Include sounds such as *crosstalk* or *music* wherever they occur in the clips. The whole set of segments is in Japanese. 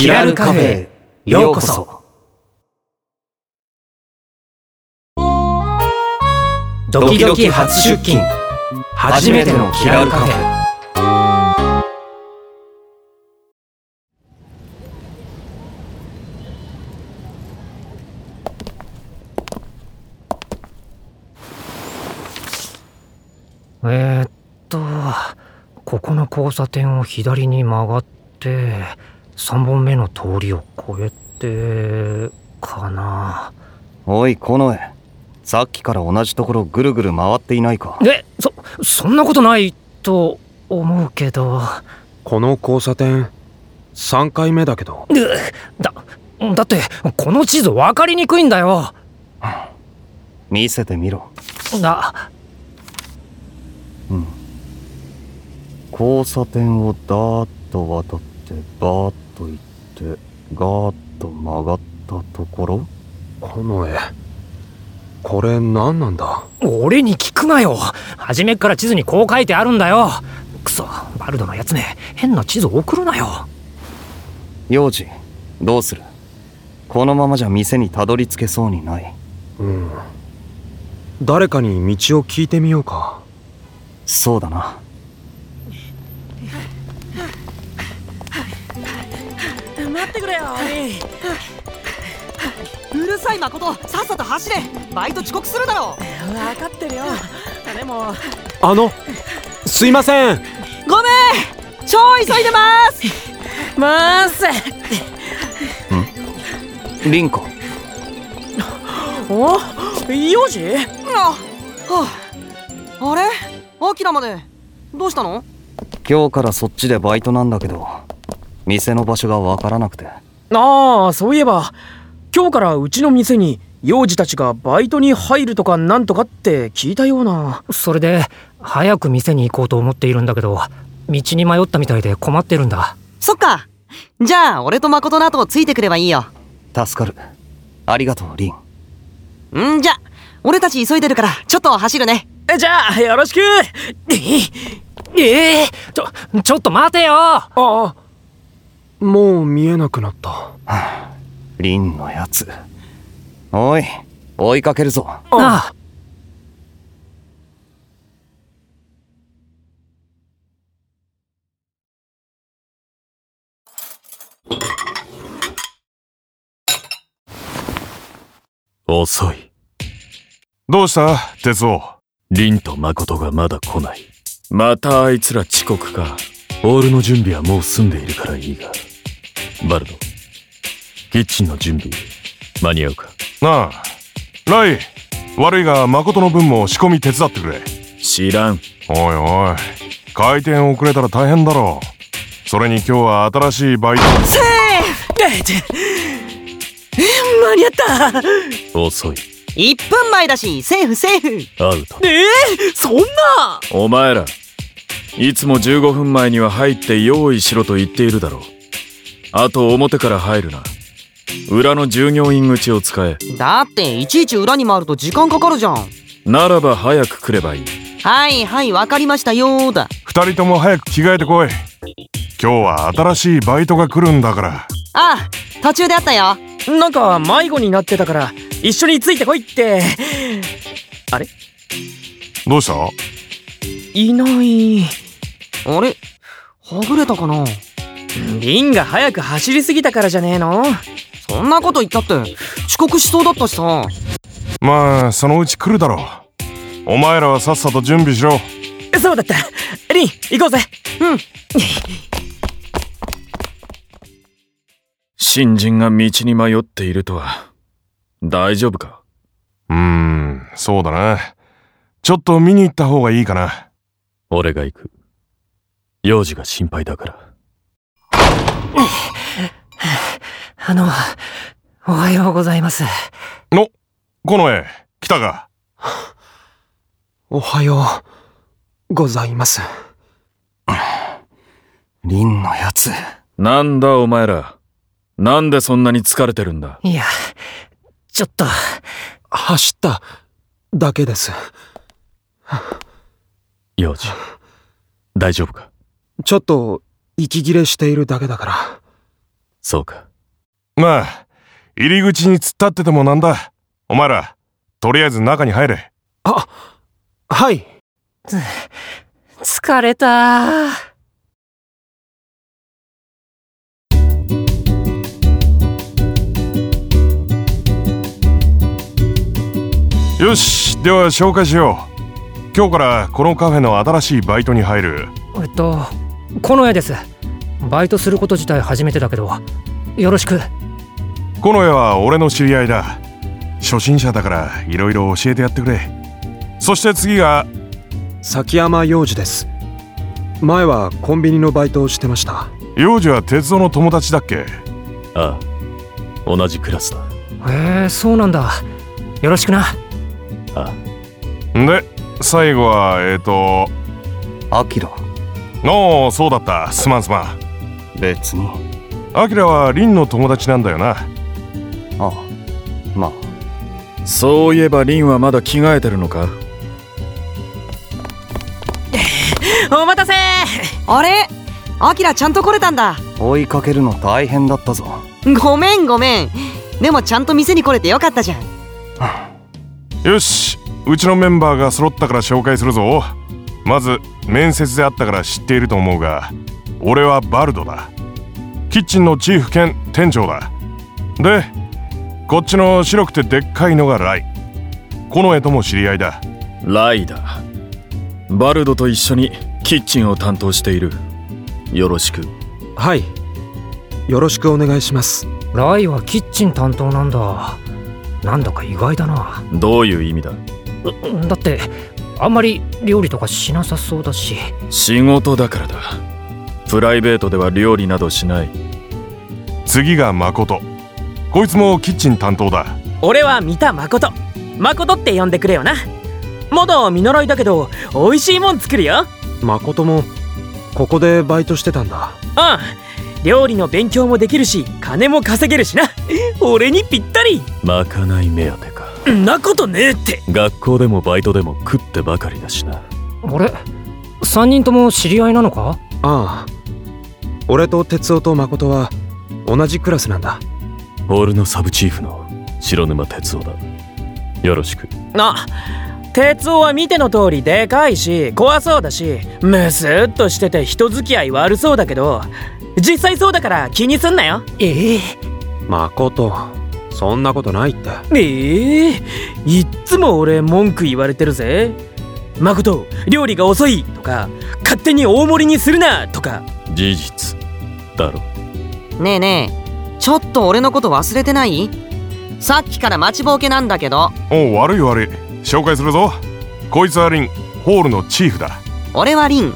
キラルカフェへ。ようこそ。ドキドキ初出勤。初めてのキラルカフェ。えー、っとここの交差点を左に曲がって3本目の通りを越えてかな。おい近衛さっきから同じところぐるぐる回っていないか。えそそんなことないと思うけど。この交差点3回目だけど。うだだってこの地図分かりにくいんだよ。見せてみろ。だ。交差点をダーッと渡ってバーッと行ってガーッと曲がったところ近衛これ何なんだ？俺に聞くなよ。初めっから地図にこう書いてあるんだよ。クソバルドのやつめ。変な地図送るなよ。幼児どうする？このままじゃ店にたどり着けそうにない。うん。誰かに道を聞いてみようか。そうだなくれようるさい誠さっさと走れ。バイト遅刻するだろ。分かってるよ。でも。あのすいません。ごめん。超急いでます。まーすリンコお幼児？あ、はあ、あれ？アキラまで。どうしたの？今日からそっちでバイトなんだけど店の場所がわからなくて。ああそういえば今日からうちの店に幼児たちがバイトに入るとかなんとかって聞いたような。それで早く店に行こうと思っているんだけど道に迷ったみたいで困ってるんだ。そっか。じゃあ俺と誠の後をついてくればいいよ。助かる。ありがとうリン。んじゃ俺たち急いでるからちょっと走るね。じゃあよろしく。ええちょちょっと待てよ。ああもう見えなくなったリンのやつおい追いかけるぞああ遅い。どうした？哲夫。リンと誠がまだ来ない。またあいつら遅刻か。オールの準備はもう済んでいるからいいが。バルド、キッチンの準備、間に合うか。なあ、ライ、悪いが誠の分も仕込み手伝ってくれ。知らん。おいおい、回転遅れたら大変だろう。それに今日は新しいバイト。セーフ間に合った遅い。1分前だしセーフセーフアウト。ええそんなお前ら、いつも15分前には入って用意しろと言っているだろう。あと表から入るな。裏の従業員口を使え。だっていちいち裏に回ると時間かかるじゃんならば早く来ればいい。はいはいわかりましたよーだ二人とも早く着替えてこい。今日は新しいバイトが来るんだから。あ途中であったよなんか迷子になってたから一緒についてこいってどうした？いないあれ？はぐれたかな？リンが早く走りすぎたからじゃねえの？そんなこと言ったって遅刻しそうだったしさまあ、そのうち来るだろう。お前らはさっさと準備しろ。そうだったリン行こうぜ新人が道に迷っているとは。大丈夫か？うーん、そうだな。ちょっと見に行った方がいいかな。俺が行く。幼児が心配だから。あのおはようございますの、近衛、来たか？おはようございますリンのやつ。なんだお前ら？なんでそんなに疲れてるんだ？いやちょっと走っただけです幼児。大丈夫か？ちょっと息切れしているだけだからそうか。まあ、入り口に突っ立っててもなんだ。お前ら、とりあえず中に入れ。あ、はい。疲れたよし、では紹介しよう。今日からこのカフェの新しいバイトに入る。えっとこの絵ですバイトすること自体初めてだけどよろしくこの絵は俺の知り合いだ。初心者だからいろいろ教えてやってくれ。そして次が、崎山洋二です。前はコンビニのバイトをしてました。幼児は哲夫の友達だっけ？ああ、同じクラスだ。へえそうなんだよろしくなあで、最後は、えっ、ー、と、アキラおお、そうだった。すまんすまん。別にアキラはリンの友達なんだよな。ああまあ。そういえばリンはまだ着替えてるのか？*laughs* お待たせ。あれ？アキラちゃんと来れたんだ。追いかけるの大変だったぞ。ごめんごめん。でもちゃんと店に来れてよかったじゃん。*laughs* よし、うちのメンバーが揃ったから紹介するぞ。まず、面接であったから知っていると思うが、俺はバルドだ。キッチンのチーフ兼店長だ。で、こっちの白くてでっかいのがライ。この絵とも知り合いだ。ライだ。バルドと一緒にキッチンを担当している。よろしく。はい。よろしくお願いします。ライはキッチン担当なんだなんだか意外だなどういう意味だ？うだってあんまり料理とかしなさそうだし仕事だからだ。プライベートでは料理などしない。次が誠。こいつもキッチン担当だ。俺は三田誠誠って呼んでくれよなまだ見習いだけど美味しいもん作るよ誠もここでバイトしてたんだ。うん料理の勉強もできるし金も稼げるしな俺にぴったりまかない目当てか。んなことねえって学校でもバイトでも食ってばかりだしな。あれ3人とも知り合いなのか？ああ。俺と哲夫と誠は同じクラスなんだ。ホールのサブチーフの白沼哲夫だ。よろしく。あ哲夫は見ての通りでかいし怖そうだしムスっとしてて人付き合い悪そうだけど実際そうだから気にすんなよええ誠、そんなことないって。ええいっつも俺文句言われてるぜ誠料理が遅いとか勝手に大盛りにするなとか事実だろ。ねえねえちょっと俺のこと忘れてない？さっきから待ちぼうけなんだけどおう、悪い悪い。紹介するぞ。こいつはリン、ホールのチーフだ。俺はリン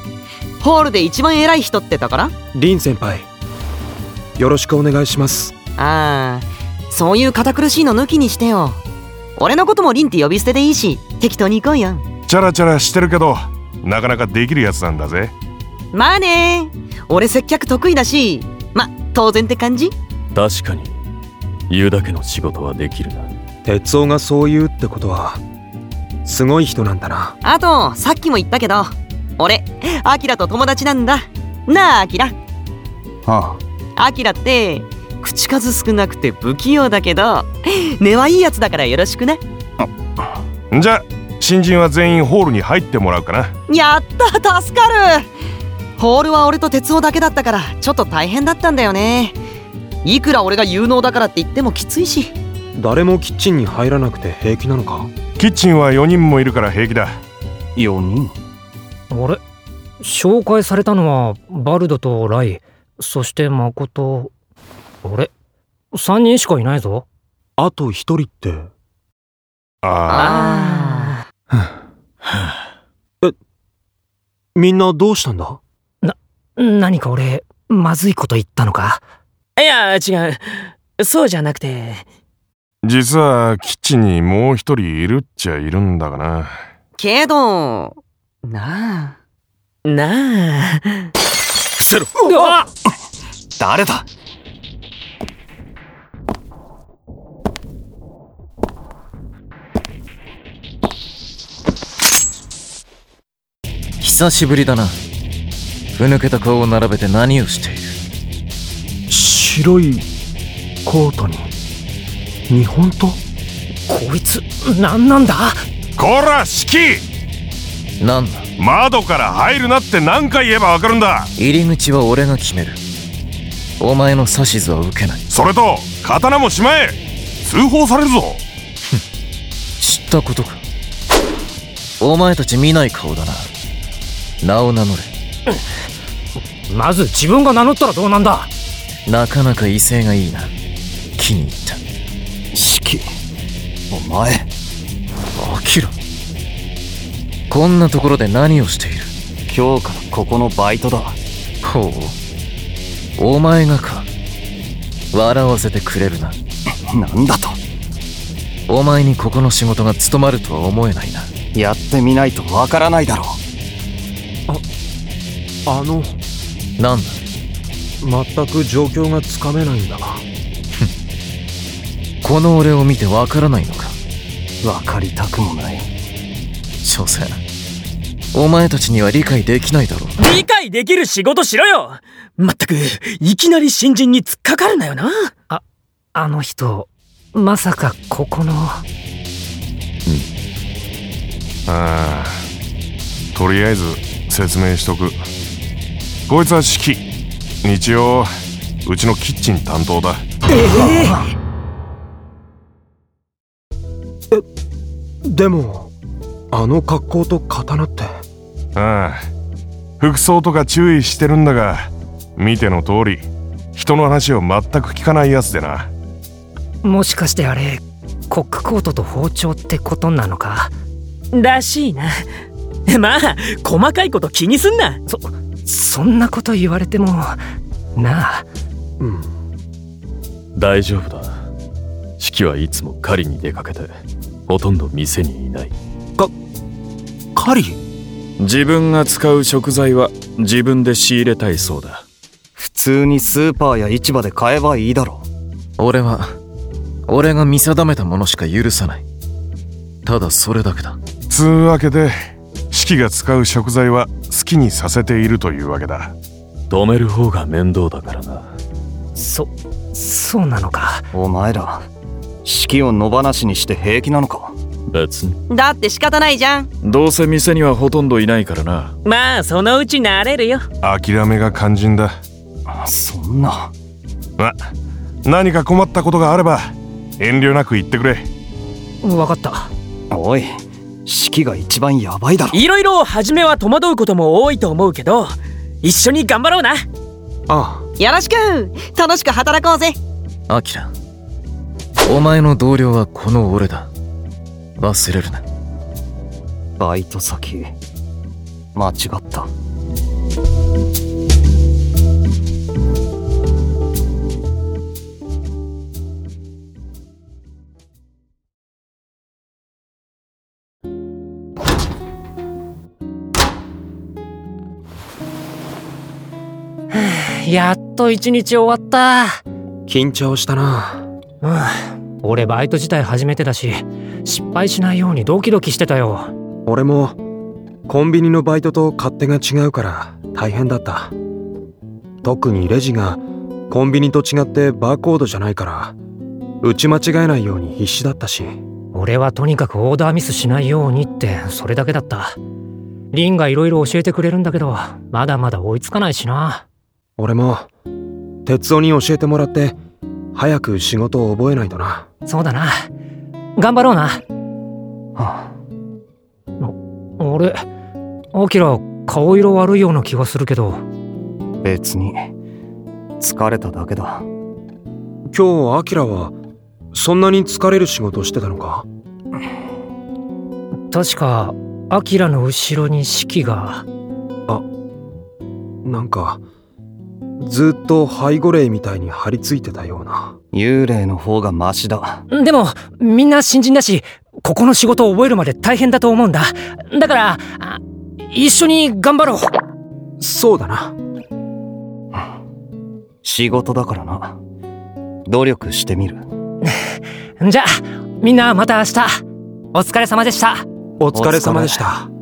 ホールで一番偉い人ってところ？凛先輩。よろしくお願いします。ああそういう堅苦しいの抜きにしてよ俺のこともリンって呼び捨てでいいし適当に行こうよチャラチャラしてるけど、なかなかできるやつなんだぜ。まあね俺接客得意だしま当然って感じ？確かに言うだけの仕事はできるな。哲夫がそう言うってことは、すごい人なんだな。あとさっきも言ったけど俺アキラと友達なんだなあアキラあアキラって口数少なくて不器用だけど根はいいやつだからよろしくねじゃあ、新人は全員ホールに入ってもらうかな。やった助かるホールは俺と哲夫だけだったからちょっと大変だったんだよねいくら俺が有能だからって言ってもきついし。誰もキッチンに入らなくて平気なのか？キッチンは4人もいるから平気だ。4人？あれ？紹介されたのはバルドとライ。そして誠あれ？3人しかいないぞ。あと一人って、ああみんなどうしたんだ？何か俺まずいこと言ったのか？いや違う。そうじゃなくて。あ、実はキッチンにもう一人いるっちゃいるんだがな。けどなあ。なあ。伏せろ誰だ？久しぶりだな。ふぬけた顔を並べて何をしている？シ白いコートに日本刀こいつ何なんだ？こら式なんだ？窓から入るなって何回言えばわかるんだ？入り口は俺が決める。お前の指図は受けない。それと刀もしまえ！通報されるぞ！*laughs* 知ったことか？お前たち見ない顔だな。名を名乗れ。まず自分が名乗ったらどうなんだ？なかなか威勢がいいな。気に入った。式お前。アキラこんなところで何をしている？今日からここのバイトだ。ほう。お前がか。笑わせてくれるな。なんだと。お前にここの仕事が務まるとは思えないな。やってみないとわからないだろあの。なんだ？全く状況がつかめないんだが *laughs* この俺を見てわからないのか？わかりたくもない。所詮お前たちには理解できないだろう。理解できる仕事しろよ！まったくいきなり新人に突っかかるなよな。あの人まさかここの。ああ。とりあえず説明しとく。こいつは式日曜うちのキッチン担当だ。でもあの格好と刀って。ああ服装とか注意してるんだが見ての通り人の話を全く聞かないやつでな。もしかしてあれコックコートと包丁ってことなのか。らしいな。*laughs* まあ細かいこと気にすんな。そそんなこと言われてもなあ。うん。大丈夫だ。式はいつも狩りに出かけてほとんど店にいない。狩り？自分が使う食材は自分で仕入れたいそうだ。普通にスーパーや市場で買えばいいだろ俺は俺が見定めたものしか許さない。ただそれだけだ。つうわけで式が使う食材は好きにさせているというわけだ。止める方が面倒だからな。そそうなのか。お前ら式を野放しにして平気なのか？別に。だって仕方ないじゃん。どうせ店にはほとんどいないからな。まあそのうち慣れるよ。諦めが肝心だ。そんな。ま何か困ったことがあれば遠慮なく言ってくれ。わかった。おい式が一番ヤバいだろ。いろいろ初めは戸惑うことも多いと思うけど一緒に頑張ろうな。あ。よろしく。楽しく働こうぜ。アキラ。お前の同僚はこの俺だ。忘れるな。バイト先。間違ったやっと一日終わった。緊張したな。うん。俺バイト自体初めてだし失敗しないようにドキドキしてたよ。俺もコンビニのバイトと勝手が違うから大変だった。特にレジがコンビニと違ってバーコードじゃないから打ち間違えないように必死だったし。俺はとにかくオーダーミスしないようにってそれだけだった。リンがいろいろ教えてくれるんだけどまだまだ追いつかないしな俺も哲夫に教えてもらって早く仕事を覚えないとな。そうだな。頑張ろうな。は俺アキラ顔色悪いような気がするけど。あ別に疲れただけだ。今日アキラはそんなに疲れる仕事してたのか？確かアキラの後ろに四季が。なんかずっと背後霊みたいに張り付いてたような。幽霊の方がマシだ。でもみんな新人だしここの仕事を覚えるまで大変だと思うんだ。だからあ一緒に頑張ろう。そうだな。仕事だからな。努力してみる。*laughs* じゃあみんなまた明日。お疲れ様でした。お疲れ様でした